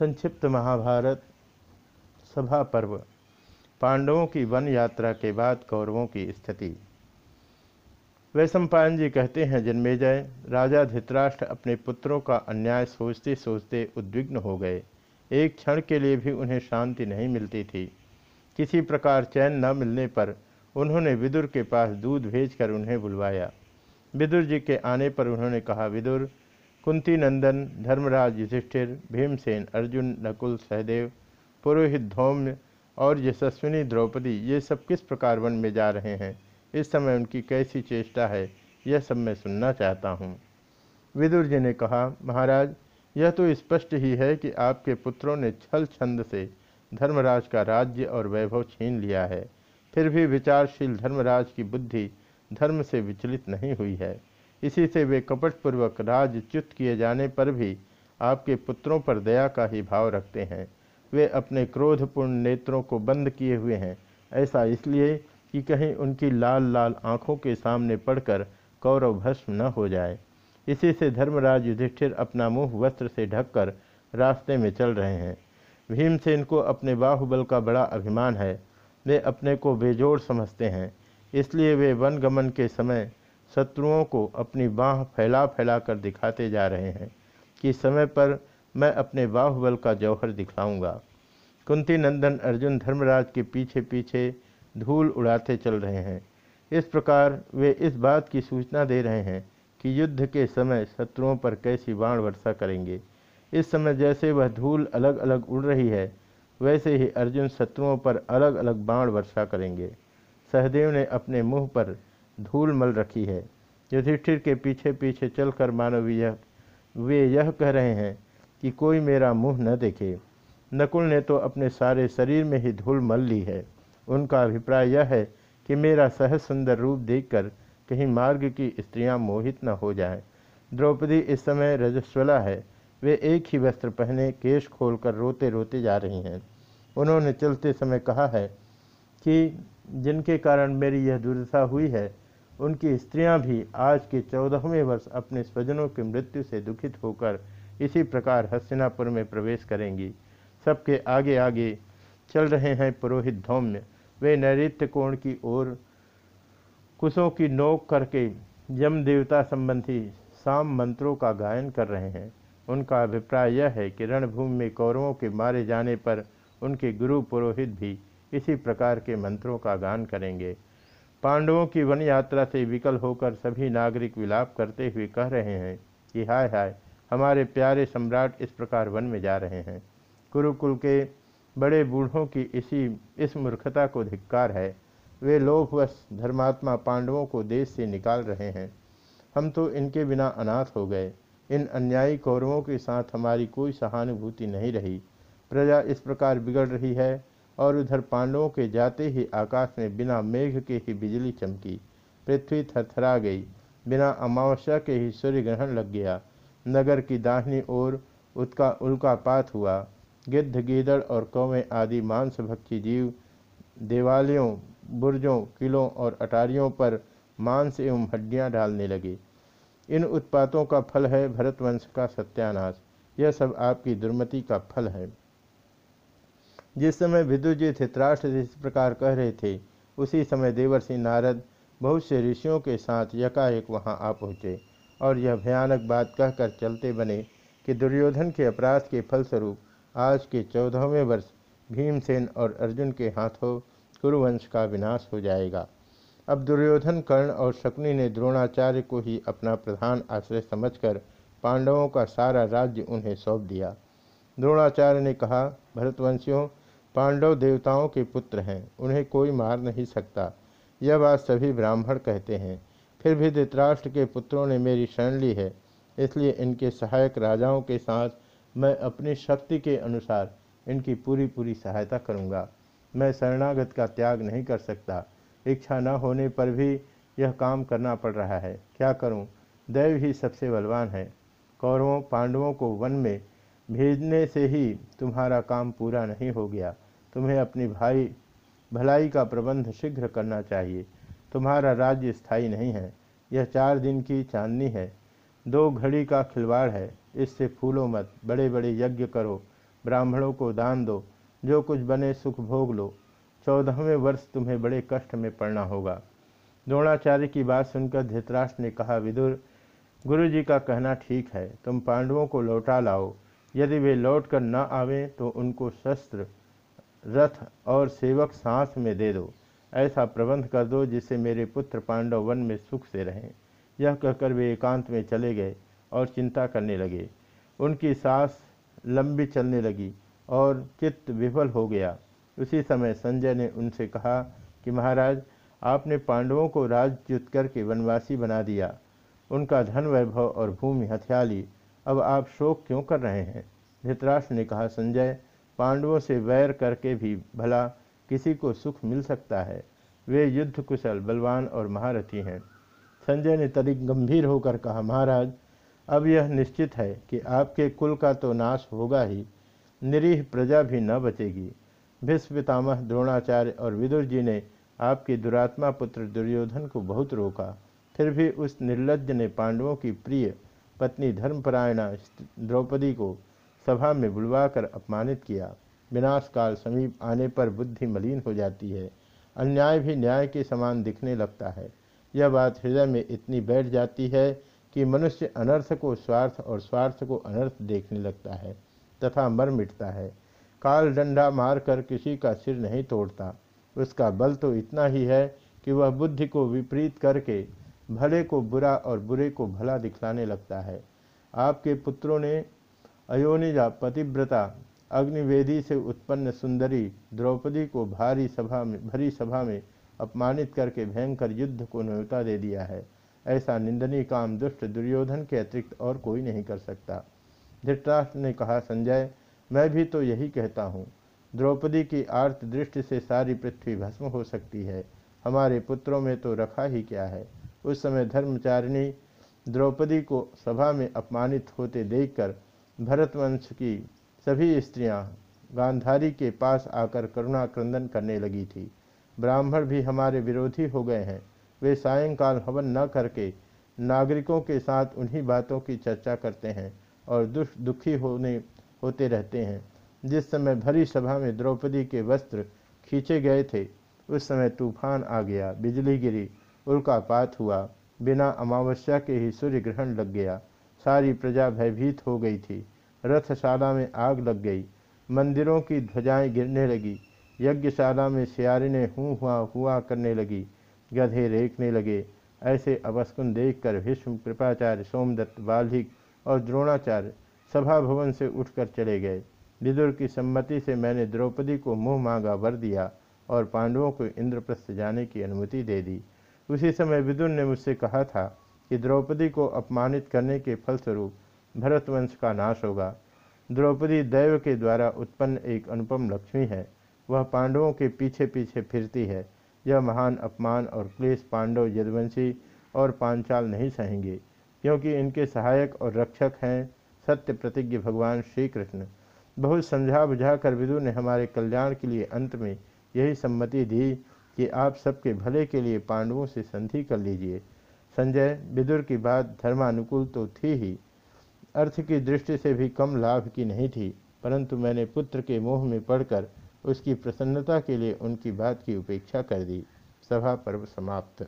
संक्षिप्त महाभारत, सभा पर्व, पांडवों की वन यात्रा के बाद कौरवों की स्थिति। वैशंपायन जी कहते हैं जन्मेजय राजा धृतराष्ट्र अपने पुत्रों का अन्याय सोचते सोचते उद्विग्न हो गए। एक क्षण के लिए भी उन्हें शांति नहीं मिलती थी। किसी प्रकार चैन न मिलने पर उन्होंने विदुर के पास दूध भेजकर उन्हें बुलवाया। विदुर जी के आने पर उन्होंने कहा, विदुर कुंती नंदन धर्मराज युधिष्ठिर, भीमसेन, अर्जुन, नकुल, सहदेव, पुरोहित धौम्य और यशस्विनी द्रौपदी, ये सब किस प्रकार वन में जा रहे हैं? इस समय उनकी कैसी चेष्टा है, यह सब मैं सुनना चाहता हूँ। विदुर जी ने कहा, महाराज, यह तो स्पष्ट ही है कि आपके पुत्रों ने छल छंद से धर्मराज का राज्य और वैभव छीन लिया है। फिर भी विचारशील धर्मराज की बुद्धि धर्म से विचलित नहीं हुई है। इसी से वे कपटपूर्वक राजच्युत किए जाने पर भी आपके पुत्रों पर दया का ही भाव रखते हैं। वे अपने क्रोधपूर्ण नेत्रों को बंद किए हुए हैं। ऐसा इसलिए कि कहीं उनकी लाल लाल आँखों के सामने पड़कर कौरव भस्म न हो जाए। इसी से धर्मराज युधिष्ठिर अपना मुँह वस्त्र से ढककर रास्ते में चल रहे हैं। भीमसेन को अपने बाहुबल का बड़ा अभिमान है। वे अपने को बेजोड़ समझते हैं। इसलिए वे वन गमन के समय शत्रुओं को अपनी बाह फैला फैला कर दिखाते जा रहे हैं कि समय पर मैं अपने बाहुबल का जौहर दिखलाऊँगा। कुंती नंदन अर्जुन धर्मराज के पीछे पीछे धूल उड़ाते चल रहे हैं। इस प्रकार वे इस बात की सूचना दे रहे हैं कि युद्ध के समय शत्रुओं पर कैसी बाण वर्षा करेंगे। इस समय जैसे वह धूल अलग अलग उड़ रही है, वैसे ही अर्जुन शत्रुओं पर अलग अलग बाण वर्षा करेंगे। सहदेव ने अपने मुँह पर धूल मल रखी है। युधिष्ठिर के पीछे पीछे चलकर मानव यह वे यह कह रहे हैं कि कोई मेरा मुँह न देखे। नकुल ने तो अपने सारे शरीर में ही धूल मल ली है। उनका अभिप्राय यह है कि मेरा सहज सुंदर रूप देखकर कहीं मार्ग की स्त्रियाँ मोहित न हो जाएँ। द्रौपदी इस समय रजस्वला है। वे एक ही वस्त्र पहने केश खोलकर रोते रोते जा रही हैं। उन्होंने चलते समय कहा है कि जिनके कारण मेरी यह दुर्दशा हुई है उनकी स्त्रियाँ भी आज के चौदहवें वर्ष अपने स्वजनों की मृत्यु से दुखित होकर इसी प्रकार हस्तिनापुर में प्रवेश करेंगी। सबके आगे आगे चल रहे हैं पुरोहित धौम्य। वे नैत्य कोण की ओर कुशों की नोक करके यम देवता संबंधी साम मंत्रों का गायन कर रहे हैं। उनका अभिप्राय यह है कि रणभूमि में कौरवों के मारे जाने पर उनके गुरु पुरोहित भी इसी प्रकार के मंत्रों का गान करेंगे। पांडवों की वन यात्रा से विकल होकर सभी नागरिक विलाप करते हुए कह रहे हैं कि हाय हाय, हमारे प्यारे सम्राट इस प्रकार वन में जा रहे हैं। कुरुकुल के बड़े बूढ़ों की इसी, इस मूर्खता को धिक्कार है। वे लोभवश धर्मात्मा पांडवों को देश से निकाल रहे हैं। हम तो इनके बिना अनाथ हो गए। इन अन्यायी कौरवों के साथ हमारी कोई सहानुभूति नहीं रही। प्रजा इस प्रकार बिगड़ रही है। और उधर पांडवों के जाते ही आकाश में बिना मेघ के ही बिजली चमकी। पृथ्वी थरथरा गई। बिना अमावस्या के ही सूर्य ग्रहण लग गया। नगर की दाहिनी ओर उसका उल्कापात हुआ। गिद्ध, गीदड़ और कौवें आदि मांस भक्षी जीव, देवालयों, बुर्जों, किलों और अटारियों पर मांस एवं हड्डियाँ डालने लगे। इन उत्पातों का फल है भरतवंश का सत्यानाश। यह सब आपकी दुर्मति का फल है। जिस समय विदुर जी धित्राष्ट्र इस प्रकार कह रहे थे, उसी समय देवर्षि नारद बहुत से ऋषियों के साथ यकाएक वहाँ आ पहुँचे और यह भयानक बात कहकर चलते बने कि दुर्योधन के अपराध के फलस्वरूप आज के चौदहवें वर्ष भीमसेन और अर्जुन के हाथों कुरुवंश का विनाश हो जाएगा। अब दुर्योधन कर्ण और शकुनी ने द्रोणाचार्य को ही अपना प्रधान आश्रय समझकर पांडवों का सारा राज्य उन्हें सौंप दिया। द्रोणाचार्य ने कहा, भरतवंशियों पांडव देवताओं के पुत्र हैं, उन्हें कोई मार नहीं सकता। यह बात सभी ब्राह्मण कहते हैं। फिर भी धृतराष्ट्र के पुत्रों ने मेरी शरण ली है, इसलिए इनके सहायक राजाओं के साथ मैं अपनी शक्ति के अनुसार इनकी पूरी पूरी सहायता करूँगा। मैं शरणागत का त्याग नहीं कर सकता। इच्छा न होने पर भी यह काम करना पड़ रहा है। क्या करूँ? दैव ही सबसे बलवान है। कौरवों, पांडवों को वन में भेजने से ही तुम्हारा काम पूरा नहीं हो गया। तुम्हें अपनी भाई, भलाई का प्रबंध शीघ्र करना चाहिए। तुम्हारा राज्य स्थायी नहीं है। यह चार दिन की चांदनी है। दो घड़ी का खिलवाड़ है। इससे फूलो मत बड़े बड़े यज्ञ करो। ब्राह्मणों को दान दो। जो कुछ बने सुख भोग लो। चौदहवें वर्ष तुम्हें बड़े कष्ट में पड़ना होगा। द्रोणाचार्य की बात सुनकर धृतराष्ट्र ने कहा, विदुर गुरु जी का कहना ठीक है। तुम पांडवों को लौटा लाओ। यदि वे लौट कर न आवें तो उनको शस्त्र रथ और सेवक सांस में दे दो। ऐसा प्रबंध कर दो जिससे मेरे पुत्र पांडव वन में सुख से रहें। यह कहकर वे एकांत में चले गए और चिंता करने लगे। उनकी सांस लंबी चलने लगी और चित्त विफल हो गया। उसी समय संजय ने उनसे कहा कि महाराज, आपने पांडवों को राजच्युत करके वनवासी बना दिया। उनका धन वैभव और भूमि हथिया ली अब आप शोक क्यों कर रहे हैं? धृतराष्ट्र ने कहा, संजय पांडवों से वैर करके भी भला किसी को सुख मिल सकता है। वे युद्ध कुशल बलवान और महारथी हैं। संजय ने तनिक गंभीर होकर कहा, महाराज, अब यह निश्चित है कि आपके कुल का तो नाश होगा ही। निरीह प्रजा भी न बचेगी। भीष्म पितामह द्रोणाचार्य और विदुर जी ने आपके दुरात्मा पुत्र दुर्योधन को बहुत रोका। फिर भी उस निर्लज ने पांडवों की प्रिय पत्नी धर्मपरायणा, द्रौपदी को सभा में बुलवाकर अपमानित किया। विनाश काल समीप आने पर बुद्धि मलिन हो जाती है। अन्याय भी न्याय के समान दिखने लगता है। यह बात हृदय में इतनी बैठ जाती है कि मनुष्य अनर्थ को स्वार्थ और स्वार्थ को अनर्थ देखने लगता है तथा मर मिटता है। काल डंडा मारकर किसी का सिर नहीं तोड़ता। उसका बल तो इतना ही है कि वह बुद्धि को विपरीत करके भले को बुरा और बुरे को भला दिखलाने लगता है। आपके पुत्रों ने अयोनिजा पतिव्रता अग्निवेदी से उत्पन्न सुंदरी द्रौपदी को भारी सभा में भरी सभा में अपमानित करके भयंकर युद्ध को न्योता दे दिया है। ऐसा निंदनीय काम दुष्ट दुर्योधन के अतिरिक्त और कोई नहीं कर सकता। धृतराष्ट्र ने कहा, संजय, मैं भी तो यही कहता हूँ। द्रौपदी की आर्त दृष्टि से सारी पृथ्वी भस्म हो सकती है। हमारे पुत्रों में तो रखा ही क्या है। उस समय धर्मचारिणी द्रौपदी को सभा में अपमानित होते देखकर भरतवंश की सभी स्त्रियाँ गांधारी के पास आकर करुणा क्रंदन करने लगी थी। ब्राह्मण भी हमारे विरोधी हो गए हैं। वे सायंकाल हवन न करके नागरिकों के साथ उन्हीं बातों की चर्चा करते हैं और दुख दुखी होने, होते रहते हैं। जिस समय भरी सभा में द्रौपदी के वस्त्र खींचे गए थे, उस समय तूफ़ान आ गया, बिजली गिरी, उल्कापात हुआ, बिना अमावस्या के ही सूर्य ग्रहण लग गया। सारी प्रजा भयभीत हो गई थी। रथशाला में आग लग गई। मंदिरों की ध्वजाएँ गिरने लगी। यज्ञशाला में सियारिने हूँ हुआ हुआ करने लगी। गधे रेखने लगे। ऐसे अवस्कुन देखकर भीष्म कृपाचार्य, सोमदत्त, बाल्हिक और द्रोणाचार्य सभा भवन से उठकर चले गए। विदुर की सम्मति से मैंने द्रौपदी को मुँह मांगा वर दिया और पांडवों को इंद्रप्रस्थ जाने की अनुमति दे दी। उसी समय विदुर ने मुझसे कहा था कि द्रौपदी को अपमानित करने के फलस्वरूप भरतवंश का नाश होगा। द्रौपदी दैव के द्वारा उत्पन्न एक अनुपम लक्ष्मी है। वह पांडवों के पीछे पीछे फिरती है। यह महान अपमान और क्लेश पांडव यदवंशी और पांचाल नहीं सहेंगे, क्योंकि इनके सहायक और रक्षक हैं सत्य प्रतिज्ञ भगवान श्री कृष्ण बहुत समझा बुझा कर विदु ने हमारे कल्याण के लिए अंत में यही सम्मति दी कि आप सबके भले के लिए पांडवों से संधि कर लीजिए। संजय, विदुर की बात धर्मानुकूल तो थी ही। अर्थ की दृष्टि से भी कम लाभ की नहीं थी, परंतु मैंने पुत्र के मोह में पढ़कर उसकी प्रसन्नता के लिए उनकी बात की उपेक्षा कर दी। सभा पर्व समाप्त।